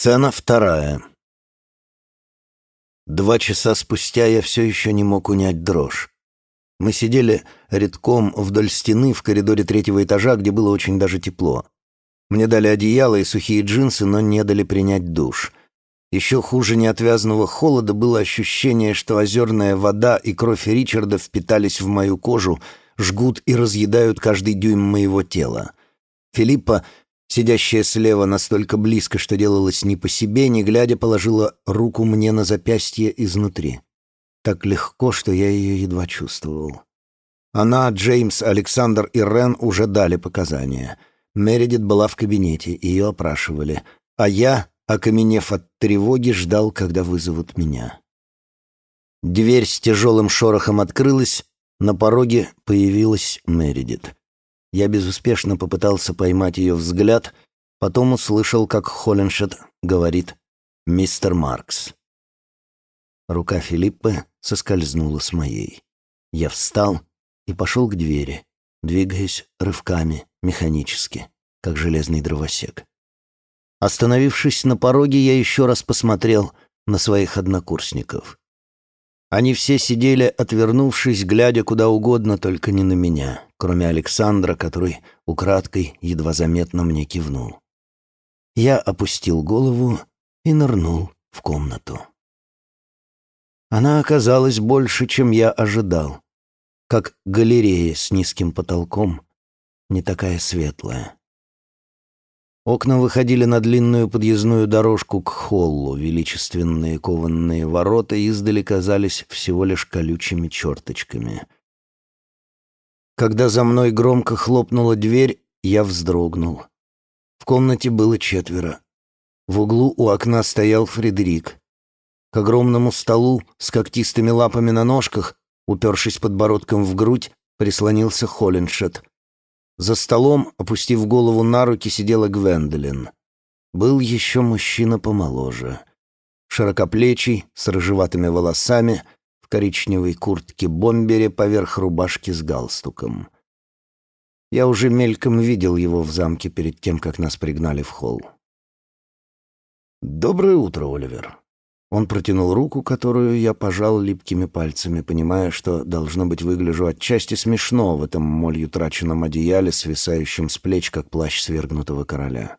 Сцена вторая. Два часа спустя я все еще не мог унять дрожь. Мы сидели редком вдоль стены в коридоре третьего этажа, где было очень даже тепло. Мне дали одеяло и сухие джинсы, но не дали принять душ. Еще хуже неотвязного холода было ощущение, что озерная вода и кровь Ричарда впитались в мою кожу, жгут и разъедают каждый дюйм моего тела. Филиппа Сидящая слева настолько близко, что делалось не по себе, не глядя, положила руку мне на запястье изнутри. Так легко, что я ее едва чувствовал. Она, Джеймс, Александр и Рен уже дали показания. Мередит была в кабинете, ее опрашивали. А я, окаменев от тревоги, ждал, когда вызовут меня. Дверь с тяжелым шорохом открылась, на пороге появилась Мередит. Я безуспешно попытался поймать ее взгляд, потом услышал, как Холленшет говорит «Мистер Маркс». Рука Филиппы соскользнула с моей. Я встал и пошел к двери, двигаясь рывками, механически, как железный дровосек. Остановившись на пороге, я еще раз посмотрел на своих однокурсников. Они все сидели, отвернувшись, глядя куда угодно, только не на меня, кроме Александра, который украдкой едва заметно мне кивнул. Я опустил голову и нырнул в комнату. Она оказалась больше, чем я ожидал, как галерея с низким потолком, не такая светлая. Окна выходили на длинную подъездную дорожку к холлу. Величественные кованные ворота издали казались всего лишь колючими черточками. Когда за мной громко хлопнула дверь, я вздрогнул. В комнате было четверо. В углу у окна стоял Фредерик. К огромному столу с когтистыми лапами на ножках, упершись подбородком в грудь, прислонился Холлиншет — за столом, опустив голову на руки, сидела Гвендолин. Был еще мужчина помоложе. Широкоплечий, с рыжеватыми волосами, в коричневой куртке-бомбере поверх рубашки с галстуком. Я уже мельком видел его в замке перед тем, как нас пригнали в холл. «Доброе утро, Оливер», он протянул руку, которую я пожал липкими пальцами, понимая, что, должно быть, выгляжу отчасти смешно в этом молью траченном одеяле, свисающем с плеч, как плащ свергнутого короля.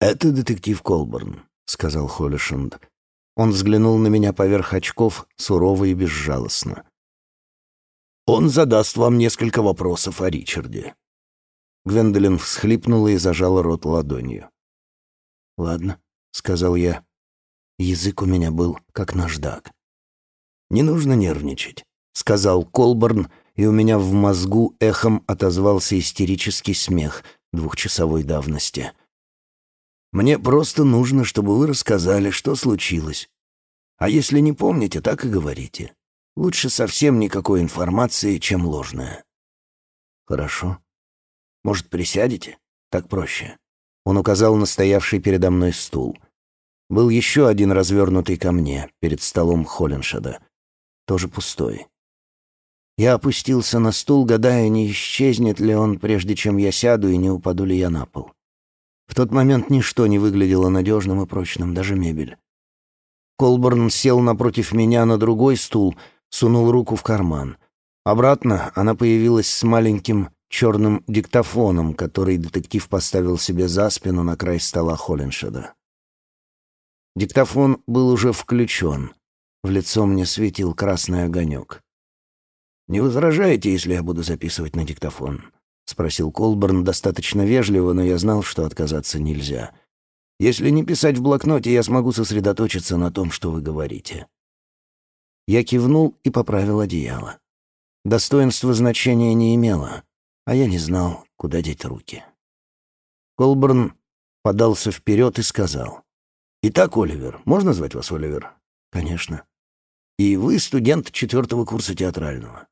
«Это детектив Колборн», — сказал Холлишенд. Он взглянул на меня поверх очков, сурово и безжалостно. «Он задаст вам несколько вопросов о Ричарде». Гвендолин всхлипнула и зажала рот ладонью. «Ладно», — сказал я. Язык у меня был как наждак. «Не нужно нервничать», — сказал Колборн, и у меня в мозгу эхом отозвался истерический смех двухчасовой давности. «Мне просто нужно, чтобы вы рассказали, что случилось. А если не помните, так и говорите. Лучше совсем никакой информации, чем ложная». «Хорошо. Может, присядете? Так проще». Он указал на стоявший передо мной стул — был еще один развернутый ко мне, перед столом Холленшеда. Тоже пустой. Я опустился на стул, гадая, не исчезнет ли он, прежде чем я сяду, и не упаду ли я на пол. В тот момент ничто не выглядело надежным и прочным, даже мебель. Колборн сел напротив меня на другой стул, сунул руку в карман. Обратно она появилась с маленьким черным диктофоном, который детектив поставил себе за спину на край стола Холленшеда. Диктофон был уже включен. В лицо мне светил красный огонек. «Не возражаете, если я буду записывать на диктофон?» — спросил Колберн достаточно вежливо, но я знал, что отказаться нельзя. «Если не писать в блокноте, я смогу сосредоточиться на том, что вы говорите». Я кивнул и поправил одеяло. Достоинство значения не имело, а я не знал, куда деть руки. Колберн подался вперед и сказал. Итак, Оливер, можно звать вас Оливер? Конечно. И вы студент четвертого курса театрального.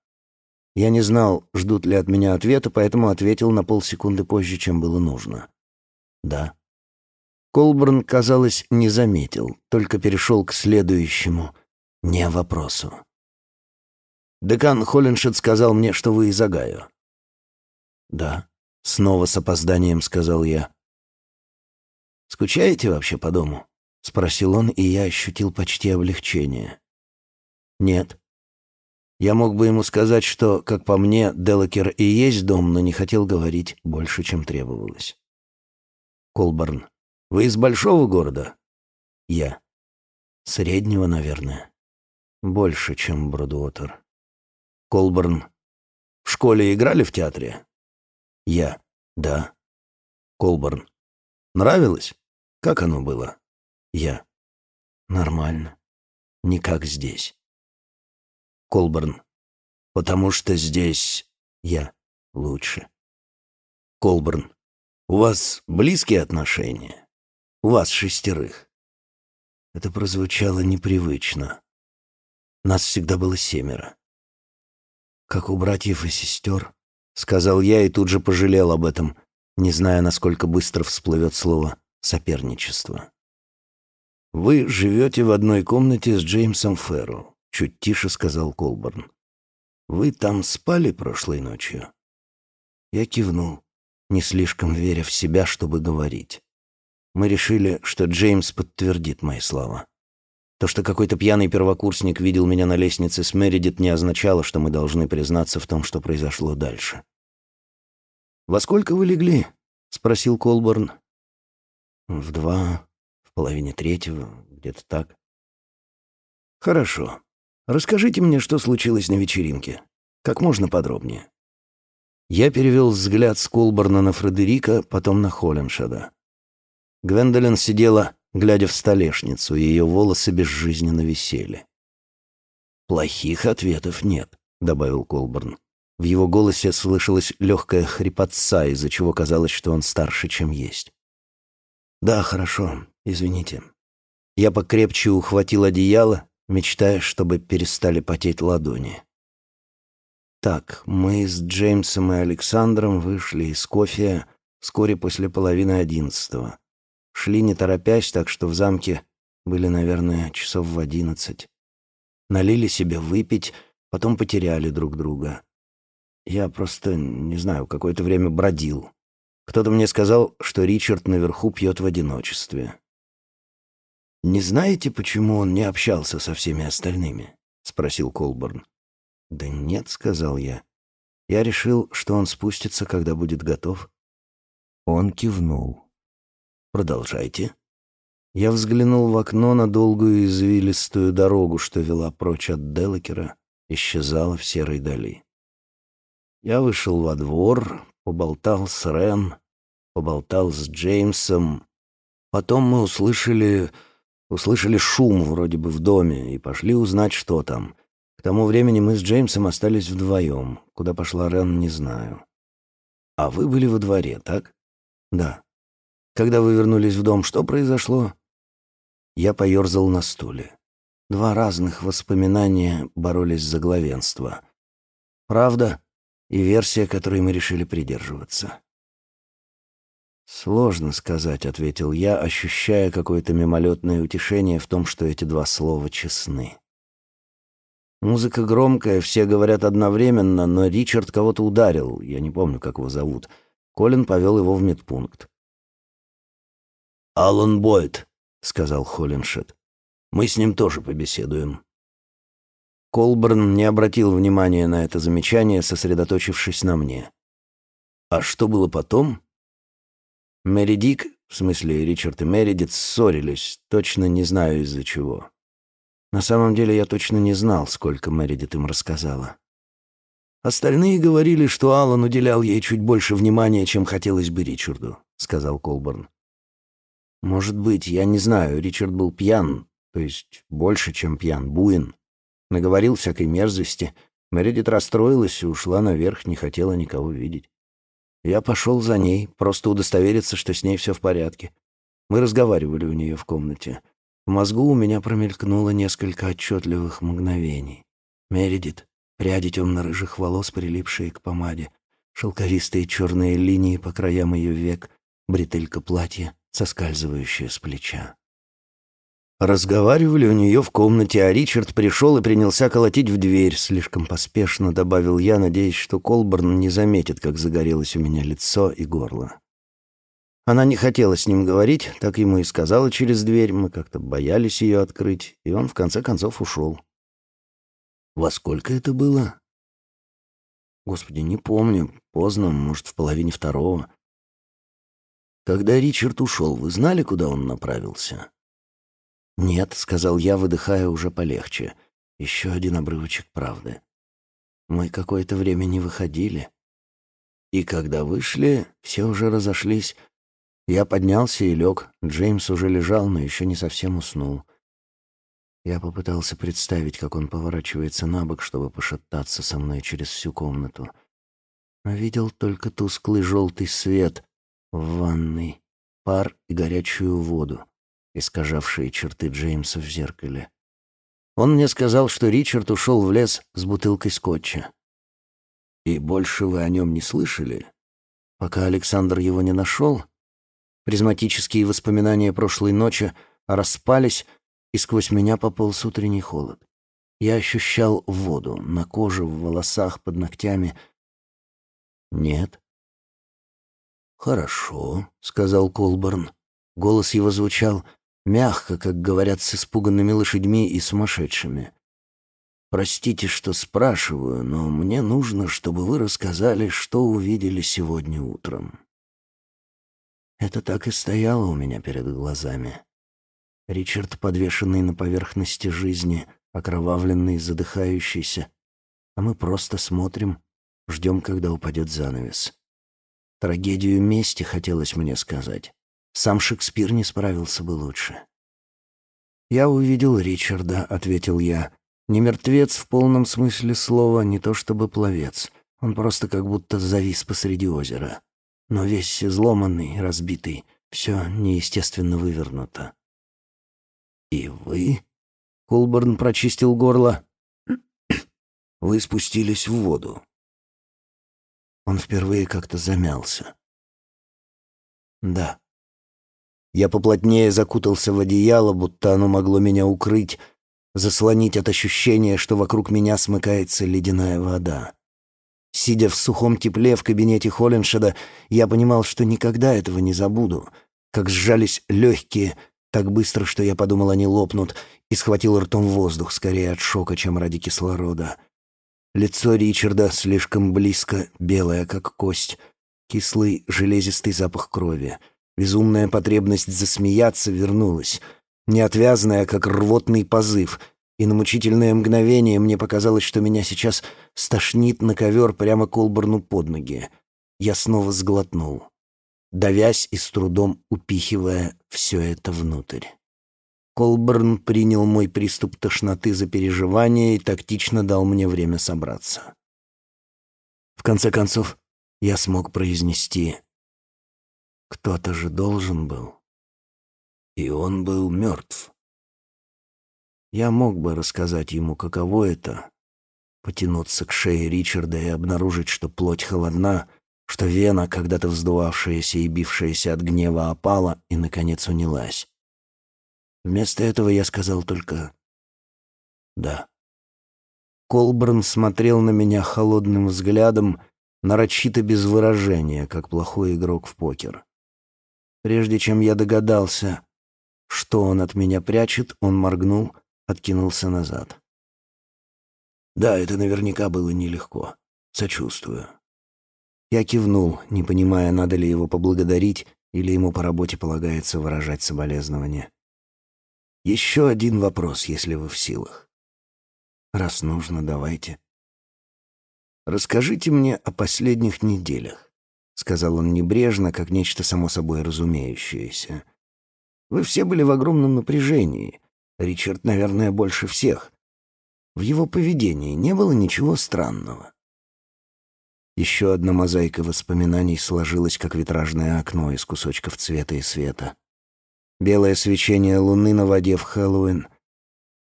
Я не знал, ждут ли от меня ответа, поэтому ответил на полсекунды позже, чем было нужно. Да. Колберн, казалось, не заметил, только перешел к следующему не вопросу. Декан Холленшет сказал мне, что вы из Агаю. Да, снова с опозданием сказал я. «Скучаете вообще по дому?» — спросил он, и я ощутил почти облегчение. «Нет». Я мог бы ему сказать, что, как по мне, Делакер и есть дом, но не хотел говорить больше, чем требовалось. Колборн. «Вы из большого города?» «Я». «Среднего, наверное. Больше, чем Бродуотер». Колборн. «В школе играли в театре?» «Я». «Да». Колборн. «Нравилось? Как оно было?» «Я». «Нормально. Не как здесь». Колборн. «Потому что здесь я лучше». Колборн. «У вас близкие отношения? У вас шестерых?» Это прозвучало непривычно. Нас всегда было семеро. «Как у братьев и сестер», — сказал я и тут же пожалел об этом, не зная, насколько быстро всплывет слово «соперничество». «Вы живете в одной комнате с Джеймсом Ферро», — чуть тише сказал Колборн. «Вы там спали прошлой ночью?» Я кивнул, не слишком веря в себя, чтобы говорить. Мы решили, что Джеймс подтвердит мои слова. То, что какой-то пьяный первокурсник видел меня на лестнице с Мередит, не означало, что мы должны признаться в том, что произошло дальше. «Во сколько вы легли?» — спросил Колборн. «В два, половине третьего, где-то так». «Хорошо. Расскажите мне, что случилось на вечеринке. Как можно подробнее». Я перевел взгляд с Колборна на Фредерика, потом на Холленшада. Гвендолин сидела глядя в столешницу, ее волосы безжизненно висели. «Плохих ответов нет», — добавил Колберн. В его голосе слышалась легкая хрипотца, из-за чего казалось, что он старше, чем есть. «Да, хорошо, извините». Я покрепче ухватил одеяло, мечтая, чтобы перестали потеть ладони. Так, мы с Джеймсом и Александром вышли из кофе вскоре после половины одиннадцатого. Шли не торопясь, так что в замке были, наверное, часов в одиннадцать. Налили себе выпить, потом потеряли друг друга. Я просто, не знаю, какое-то время бродил. Кто-то мне сказал, что Ричард наверху пьет в одиночестве. «Не знаете, почему он не общался со всеми остальными?» — спросил Колборн. «Да нет», — сказал я. «Я решил, что он спустится, когда будет готов». Он кивнул. Продолжайте. Я взглянул в окно на долгую извилистую дорогу, что вела прочь от Делакера, исчезала в серой дали. Я вышел во двор, поболтал с Рен, поболтал с Джеймсом. Потом мы услышали... услышали шум вроде бы в доме и пошли узнать, что там. К тому времени мы с Джеймсом остались вдвоем. Куда пошла Рен, не знаю. А вы были во дворе, так? Да. Когда вы вернулись в дом, что произошло?» Я поерзал на стуле. Два разных воспоминания боролись за главенство. Правда и версия, которой мы решили придерживаться. «Сложно сказать», — ответил я, ощущая какое-то мимолетное утешение в том, что эти два слова честны. Музыка громкая, все говорят одновременно, но Ричард кого-то ударил, я не помню, как его зовут. Колин повел его в медпункт. «Алан Бойд», — сказал Холлиншет. «Мы с ним тоже побеседуем». Колберн не обратил внимания на это замечание, сосредоточившись на мне. «А что было потом?» Мэри в смысле Ричард и Мередит, ссорились, точно не знаю из-за чего. На самом деле я точно не знал, сколько Мередит им рассказала. «Остальные говорили, что Аллан уделял ей чуть больше внимания, чем хотелось бы Ричарду», — сказал Колберн. Может быть, я не знаю, Ричард был пьян, то есть больше, чем пьян, буин. Наговорил всякой мерзости. Мередит расстроилась и ушла наверх, не хотела никого видеть. Я пошел за ней, просто удостовериться, что с ней все в порядке. Мы разговаривали у нее в комнате. В мозгу у меня промелькнуло несколько отчетливых мгновений. Мередит, пряди темно-рыжих волос, прилипшие к помаде, шелковистые черные линии по краям ее век, бретелька платья, соскальзывающая с плеча. Разговаривали у нее в комнате, а Ричард пришел и принялся колотить в дверь. Слишком поспешно добавил я, надеясь, что Колборн не заметит, как загорелось у меня лицо и горло. Она не хотела с ним говорить, так ему и сказала через дверь. Мы как-то боялись ее открыть, и он в конце концов ушел. Во сколько это было? Господи, не помню. Поздно, может, в половине второго. Когда Ричард ушел, вы знали, куда он направился? «Нет», — сказал я, выдыхая уже полегче. Еще один обрывочек правды. Мы какое-то время не выходили. И когда вышли, все уже разошлись. Я поднялся и лег. Джеймс уже лежал, но еще не совсем уснул. Я попытался представить, как он поворачивается на бок, чтобы пошептаться со мной через всю комнату. Но видел только тусклый желтый свет в ванной, пар и горячую воду, искажавшие черты Джеймса в зеркале. Он мне сказал, что Ричард ушел в лес с бутылкой скотча. «И больше вы о нем не слышали?» Пока Александр его не нашел, призматические воспоминания прошлой ночи распались, и сквозь меня пополз утренний холод. Я ощущал воду на коже, в волосах, под ногтями. «Нет». «Хорошо», — сказал Колборн. Голос его звучал мягко, как говорят с испуганными лошадьми и сумасшедшими. «Простите, что спрашиваю, но мне нужно, чтобы вы рассказали, что увидели сегодня утром». Это так и стояло у меня перед глазами. Ричард, подвешенный на поверхности жизни, окровавленный, задыхающийся, а мы просто смотрим, ждем, когда упадет занавес. Трагедию мести хотелось мне сказать. Сам Шекспир не справился бы лучше. «Я увидел Ричарда», — ответил я. «Не мертвец в полном смысле слова, не то чтобы пловец. Он просто как будто завис посреди озера. Но весь изломанный, разбитый, все неестественно вывернуто. «И вы?» — Колборн прочистил горло. «Вы спустились в воду». Он впервые как-то замялся. «Да». Я поплотнее закутался в одеяло, будто оно могло меня укрыть, заслонить от ощущения, что вокруг меня смыкается ледяная вода. Сидя в сухом тепле в кабинете Холленшеда, я понимал, что никогда этого не забуду, как сжались легкие, так быстро, что я подумал, они лопнут, и схватил ртом воздух, скорее от шока, чем ради кислорода. Лицо Ричарда слишком близко, белое, как кость, кислый, железистый запах крови. Безумная потребность засмеяться вернулась, неотвязная, как рвотный позыв, и на мучительное мгновение мне показалось, что меня сейчас стошнит на ковер прямо Колборну под ноги. Я снова сглотнул давясь и с трудом упихивая все это внутрь. Колберн принял мой приступ тошноты за переживание и тактично дал мне время собраться. В конце концов, я смог произнести «Кто-то же должен был». И он был мертв. Я мог бы рассказать ему, каково это — потянуться к шее Ричарда и обнаружить, что плоть холодна — что вена, когда-то вздувавшаяся и бившаяся от гнева, опала и, наконец, унялась. Вместо этого я сказал только «да». Колберн смотрел на меня холодным взглядом, нарочито без выражения, как плохой игрок в покер. Прежде чем я догадался, что он от меня прячет, он моргнул, откинулся назад. «Да, это наверняка было нелегко. Сочувствую. Я кивнул, не понимая, надо ли его поблагодарить или ему по работе полагается выражать соболезнования. Еще один вопрос, если вы в силах. Раз нужно, давайте. Расскажите мне о последних неделях, сказал он небрежно, как нечто само собой разумеющееся. Вы все были в огромном напряжении. Ричард, наверное, больше всех. В его поведении не было ничего странного. Еще одна мозаика воспоминаний сложилась, как витражное окно из кусочков цвета и света. Белое свечение луны на воде в Хэллоуин,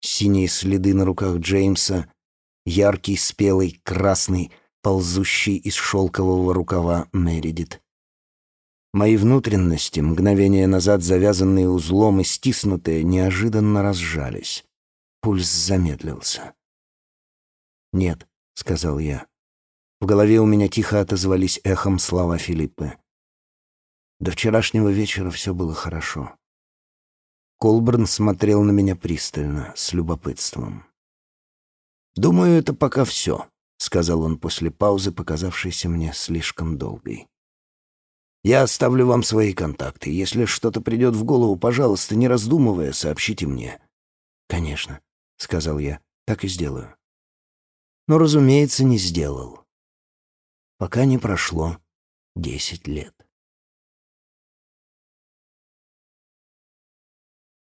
синие следы на руках Джеймса, яркий, спелый, красный, ползущий из шелкового рукава Мередит. Мои внутренности, мгновение назад завязанные узлом и стиснутые, неожиданно разжались. Пульс замедлился. «Нет», — сказал я. В голове у меня тихо отозвались эхом слова Филиппы. До вчерашнего вечера все было хорошо. Колберн смотрел на меня пристально, с любопытством. «Думаю, это пока все», — сказал он после паузы, показавшейся мне слишком долгой. «Я оставлю вам свои контакты. Если что-то придет в голову, пожалуйста, не раздумывая, сообщите мне». «Конечно», — сказал я, — «так и сделаю». Но, разумеется, не сделал. Пока не прошло десять лет.